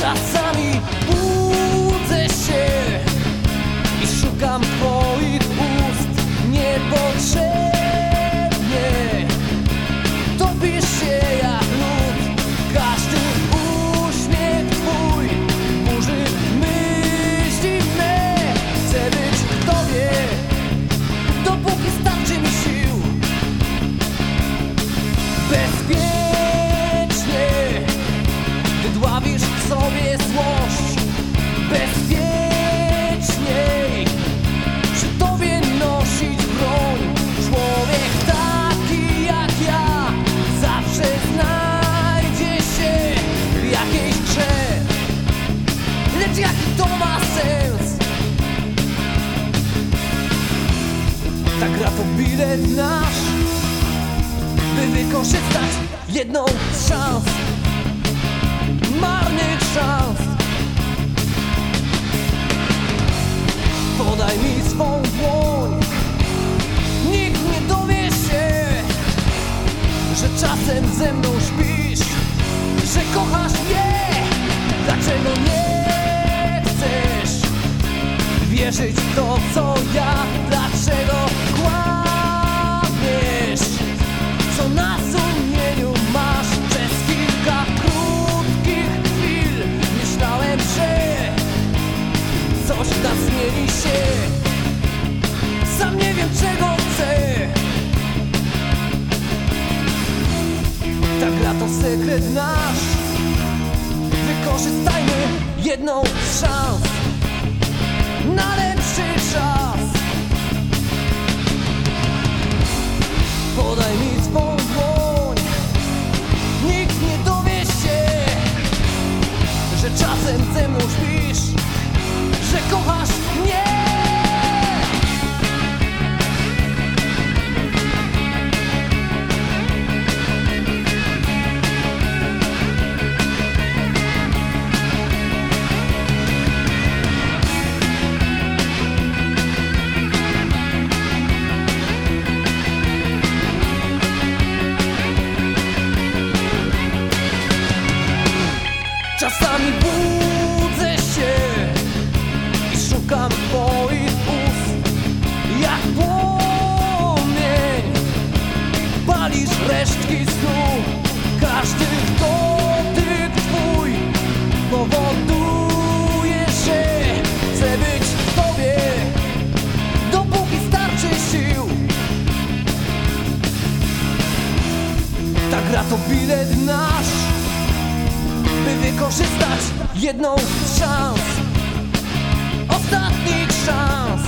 さ Ta gra to bilet nasz by wykorzystać jedną z szans Marnych szans Podaj mi swą dłoń. Nikt nie dowie się Że czasem ze mną śpisz Że kochasz mnie To sekret nasz. Wykorzystajmy jedną z szans Na lepszy czas. Podaj mi swą dłoń. Nikt nie dowie się Że czasem ze Gra to bilet nasz by wykorzystać jedną z szans. Ostatnich szans